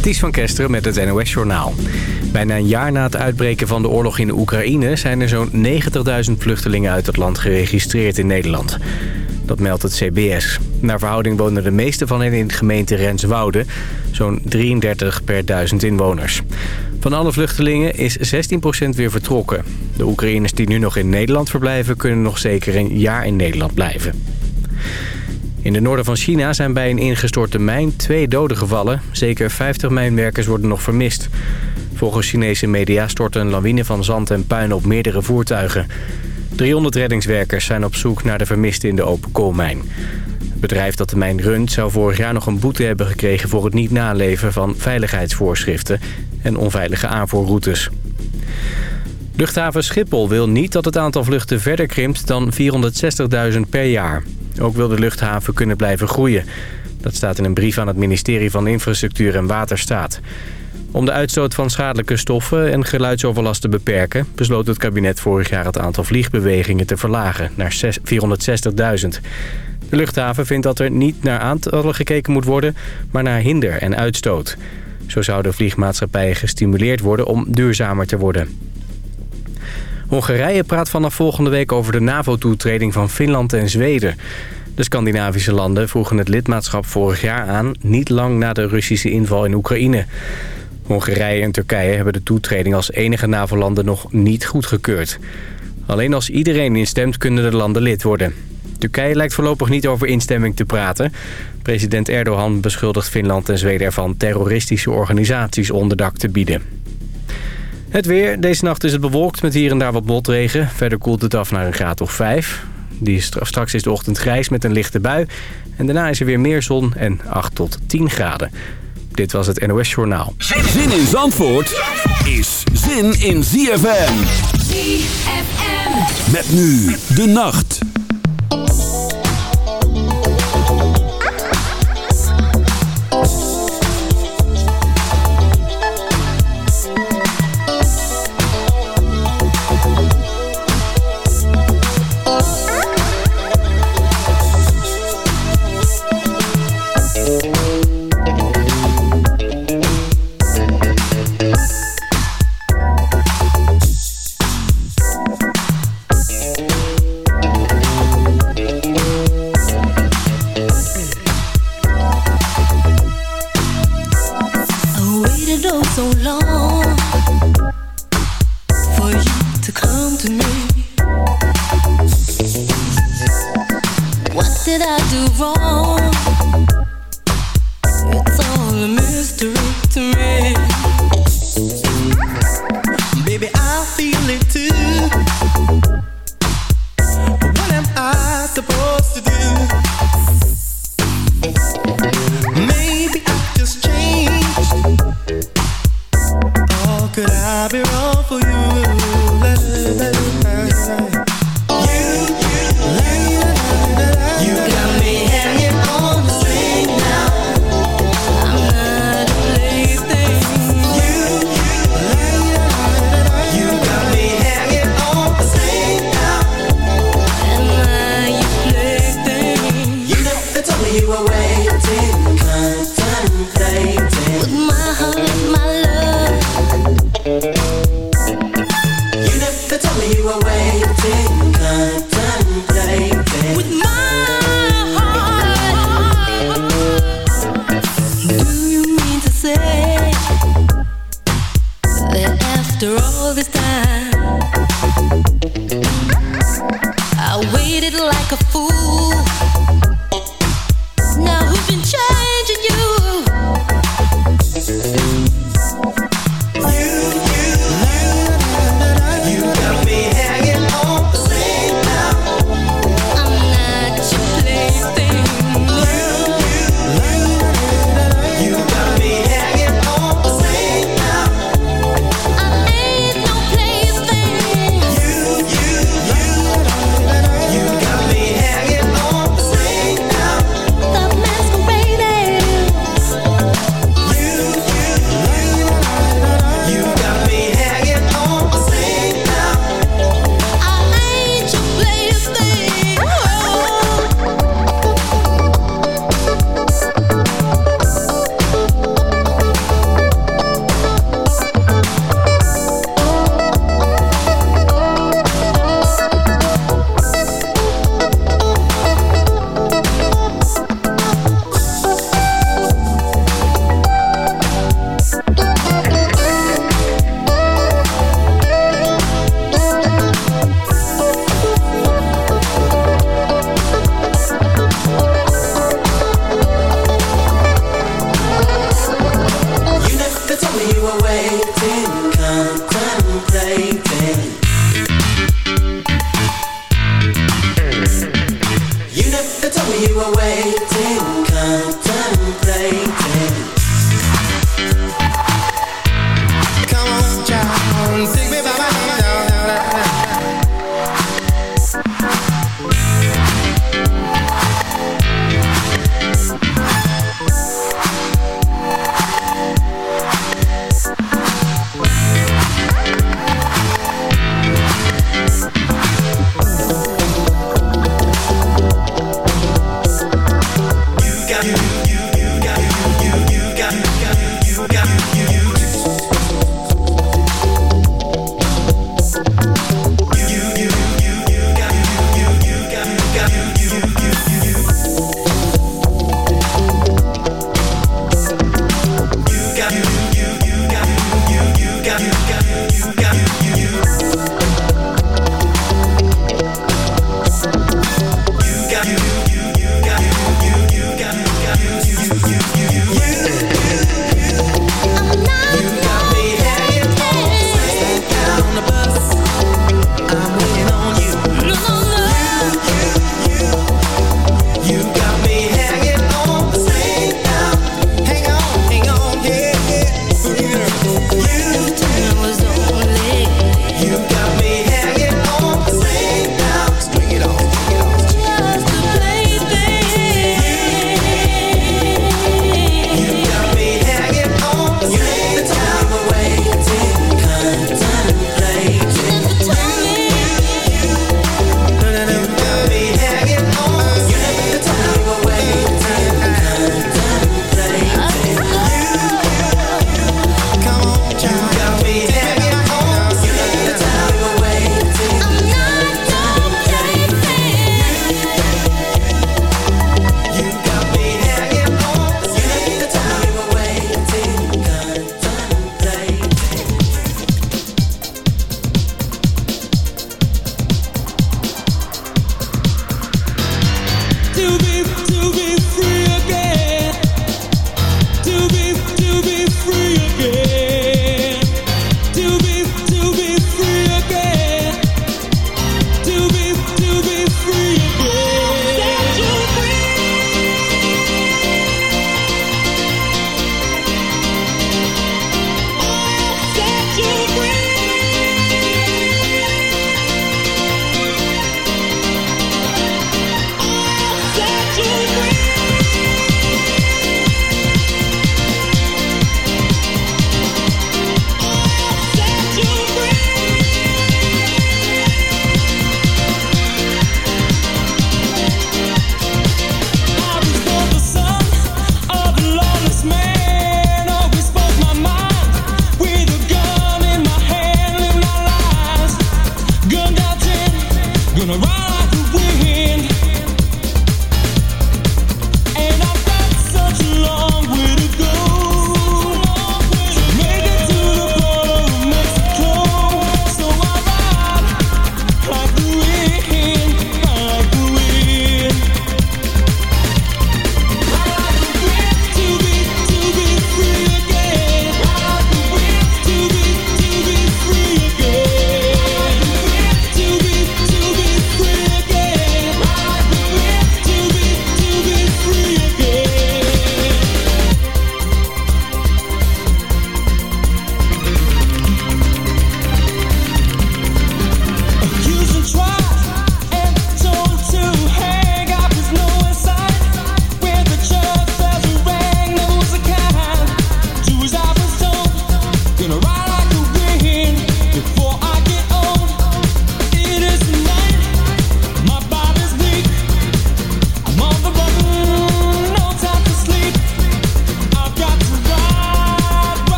Ties van Kesteren met het NOS-journaal. Bijna een jaar na het uitbreken van de oorlog in de Oekraïne... zijn er zo'n 90.000 vluchtelingen uit het land geregistreerd in Nederland. Dat meldt het CBS. Naar verhouding wonen de meeste van hen in de gemeente Renswoude. Zo'n 33 per duizend inwoners. Van alle vluchtelingen is 16% weer vertrokken. De Oekraïners die nu nog in Nederland verblijven... kunnen nog zeker een jaar in Nederland blijven. In de noorden van China zijn bij een ingestorte mijn twee doden gevallen. Zeker 50 mijnwerkers worden nog vermist. Volgens Chinese media stortte een lawine van zand en puin op meerdere voertuigen. 300 reddingswerkers zijn op zoek naar de vermisten in de open koolmijn. Het bedrijf dat de mijn runt zou vorig jaar nog een boete hebben gekregen... voor het niet naleven van veiligheidsvoorschriften en onveilige aanvoerroutes. Luchthaven Schiphol wil niet dat het aantal vluchten verder krimpt dan 460.000 per jaar. Ook wil de luchthaven kunnen blijven groeien. Dat staat in een brief aan het ministerie van Infrastructuur en Waterstaat. Om de uitstoot van schadelijke stoffen en geluidsoverlast te beperken... besloot het kabinet vorig jaar het aantal vliegbewegingen te verlagen naar 460.000. De luchthaven vindt dat er niet naar aantallen gekeken moet worden... maar naar hinder en uitstoot. Zo zouden vliegmaatschappijen gestimuleerd worden om duurzamer te worden. Hongarije praat vanaf volgende week over de NAVO-toetreding van Finland en Zweden. De Scandinavische landen vroegen het lidmaatschap vorig jaar aan... niet lang na de Russische inval in Oekraïne. Hongarije en Turkije hebben de toetreding als enige NAVO-landen nog niet goedgekeurd. Alleen als iedereen instemt kunnen de landen lid worden. Turkije lijkt voorlopig niet over instemming te praten. President Erdogan beschuldigt Finland en Zweden ervan terroristische organisaties onderdak te bieden. Het weer. Deze nacht is het bewolkt met hier en daar wat botregen. Verder koelt het af naar een graad of 5. Die is, straks is de ochtend grijs met een lichte bui. En daarna is er weer meer zon en 8 tot 10 graden. Dit was het NOS Journaal. Zin in Zandvoort is zin in ZFM. ZFM. Met nu de nacht. With my heart,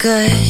good,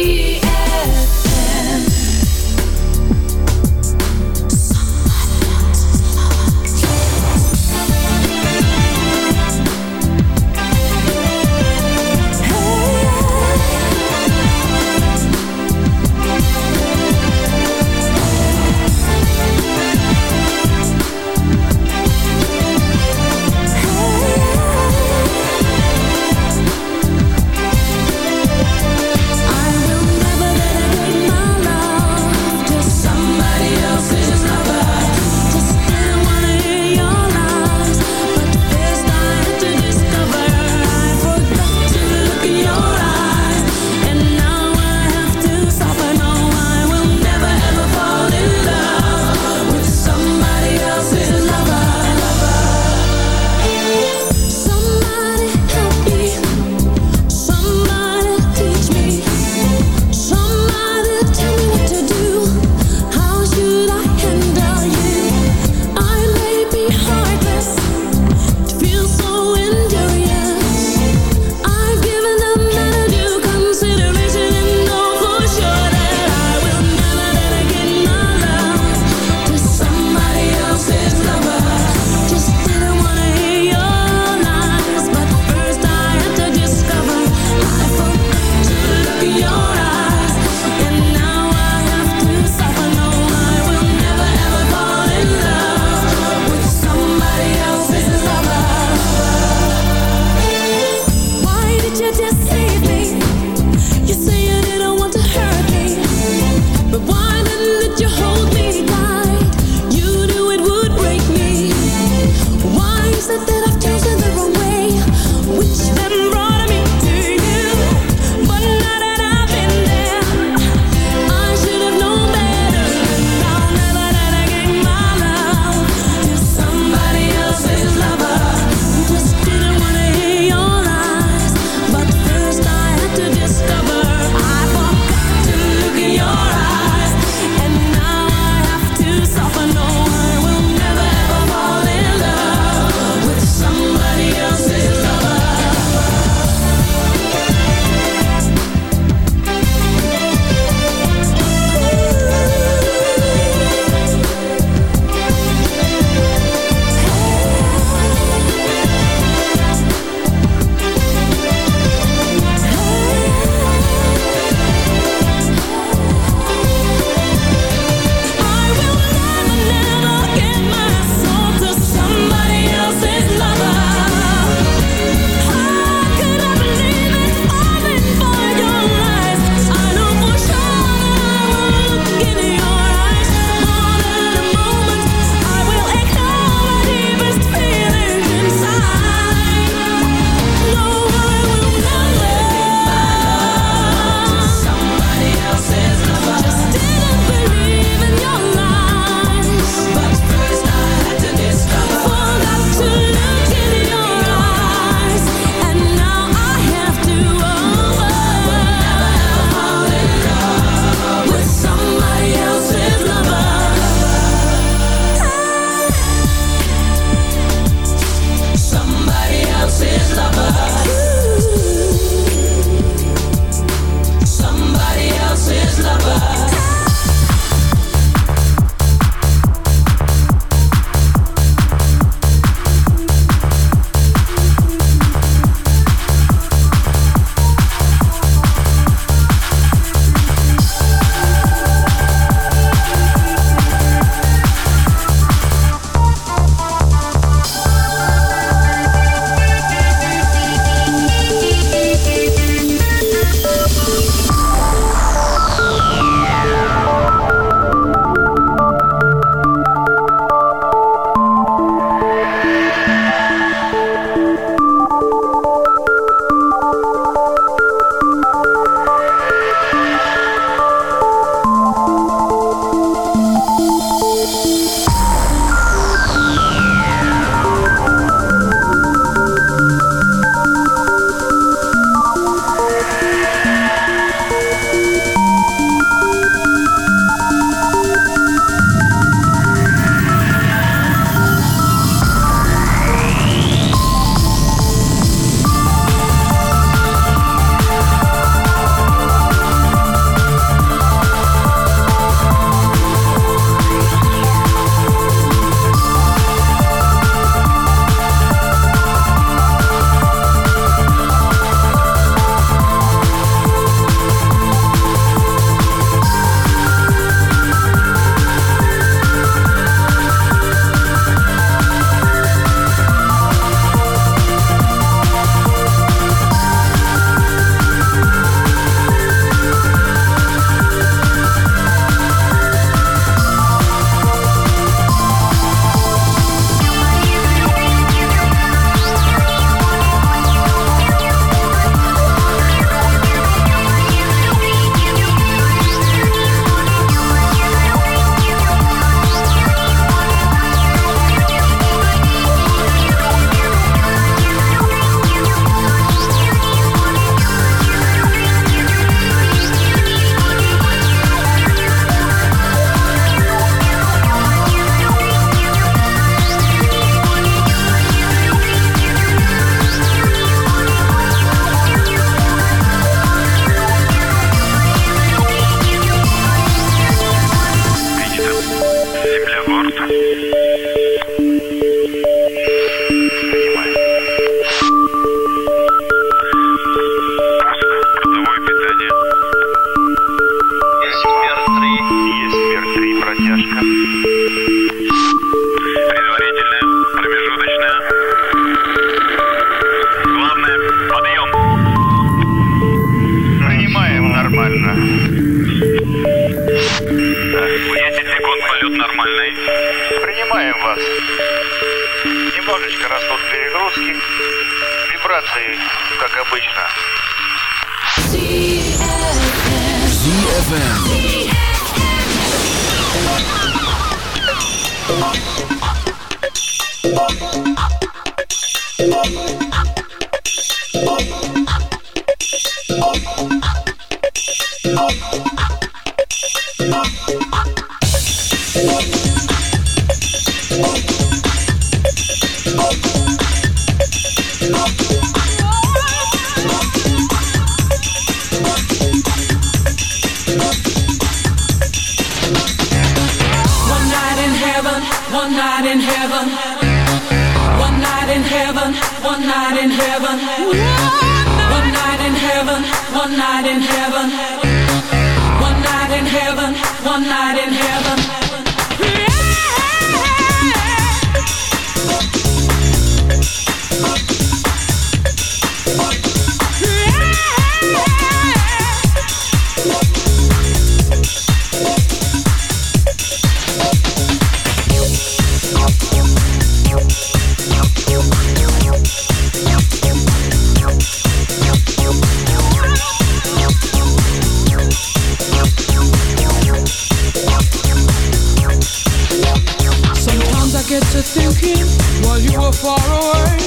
thinking while you were far away.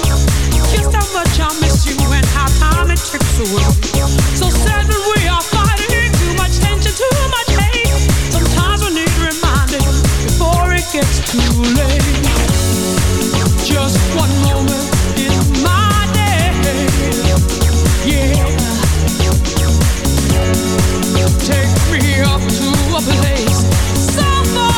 Just how much I miss you and how time it trips away. So sad when we are fighting, too much tension, too much hate. Sometimes we need reminding before it gets too late. Just one moment in my day, yeah. Take me up to a place so far.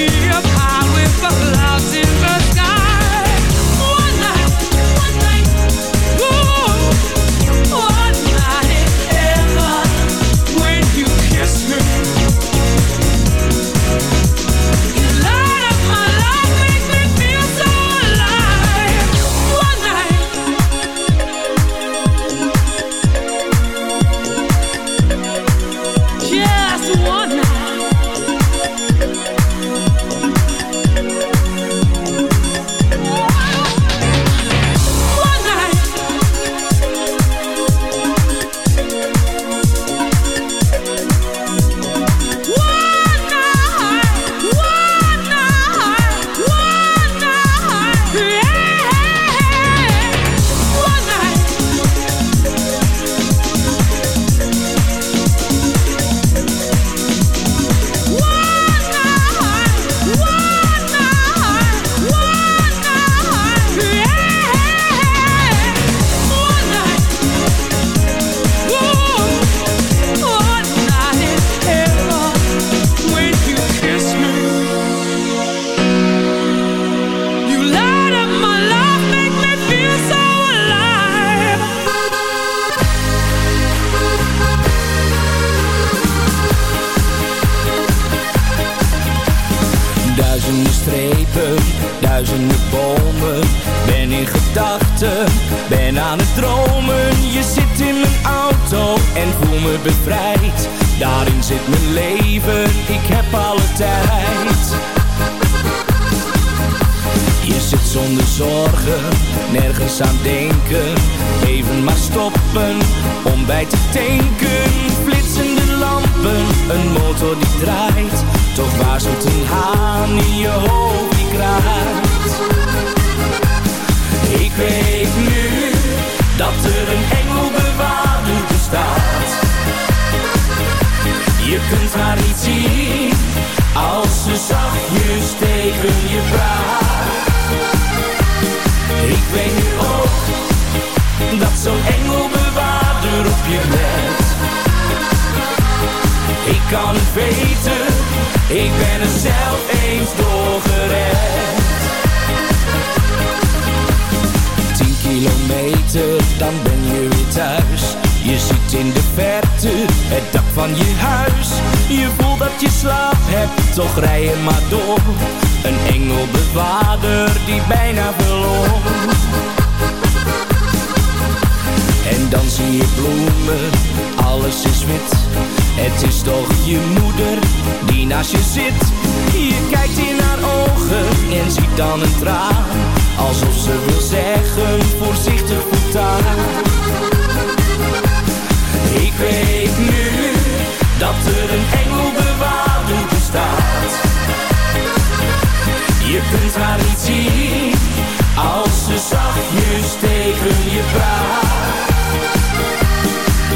me up high with the clouds in Maar stoppen, om bij te tanken. Flitsende lampen, een motor die draait. Toch waarschuwt een haan in je hoofd die. Ik weet nu dat er een engelbewaarder bestaat. Je kunt haar niet zien als ze zachtjes tegen je praat. Dat zo'n engelbewaarder op je let. Ik kan het weten, ik ben er zelf eens doorgered. kilometer, dan ben je weer thuis. Je ziet in de verte het dak van je huis. Je voelt dat je slaap hebt, toch rij je maar door. Een engelbewaarder die bijna verloor. En dan zie je bloemen, alles is wit. Het is toch je moeder die naast je zit. Je kijkt in haar ogen en ziet dan een traan Alsof ze wil zeggen, voorzichtig voortaan Ik weet nu dat er een engelbewaarder bestaat Je kunt haar niet zien als ze zachtjes tegen je praat